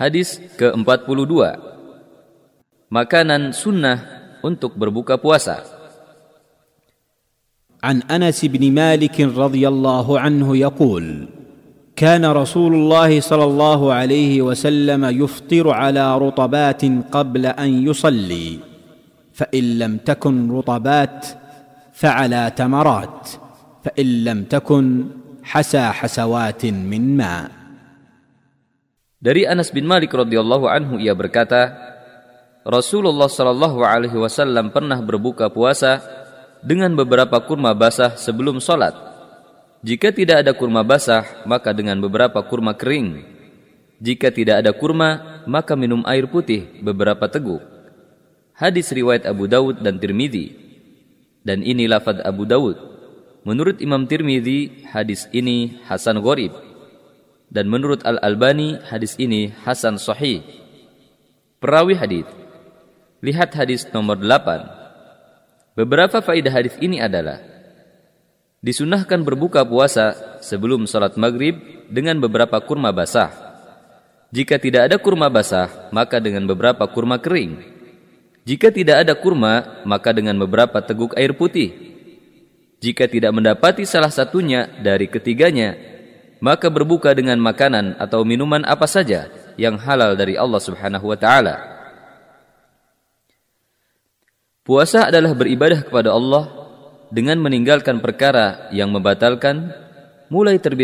Hadis ke-42. Makanan sunnah untuk berbuka puasa. انس بن مالك رضي الله عنه يقول كان رسول الله صلى الله عليه وسلم يفطر على رطبات قبل ان يصلي فان لم تكن رطبات فعلى تمرات فان لم تكن حسى حسوات من ماء Dari Anas bin Malik radhiyallahu anhu ia berkata, Rasulullah shallallahu alaihi wasallam pernah berbuka puasa dengan beberapa kurma basah sebelum sholat. Jika tidak ada kurma basah, maka dengan beberapa kurma kering. Jika tidak ada kurma, maka minum air putih beberapa teguk. Hadis riwayat Abu Dawud dan Tirmidzi. Dan ini lafad Abu Dawud. Menurut Imam Tirmidzi, hadis ini Hasan Gharib dan menurut Al-Albani hadis ini hasan sahih. Perawi hadis. Lihat hadis nomor 8. Beberapa faidah hadis ini adalah disunahkan berbuka puasa sebelum salat maghrib dengan beberapa kurma basah. Jika tidak ada kurma basah, maka dengan beberapa kurma kering. Jika tidak ada kurma, maka dengan beberapa teguk air putih. Jika tidak mendapati salah satunya dari ketiganya, maka berbuka dengan makanan atau minuman apa saja yang halal dari Allah Subhanahu wa taala. Puasa adalah beribadah kepada Allah dengan meninggalkan perkara yang membatalkan mulai terbit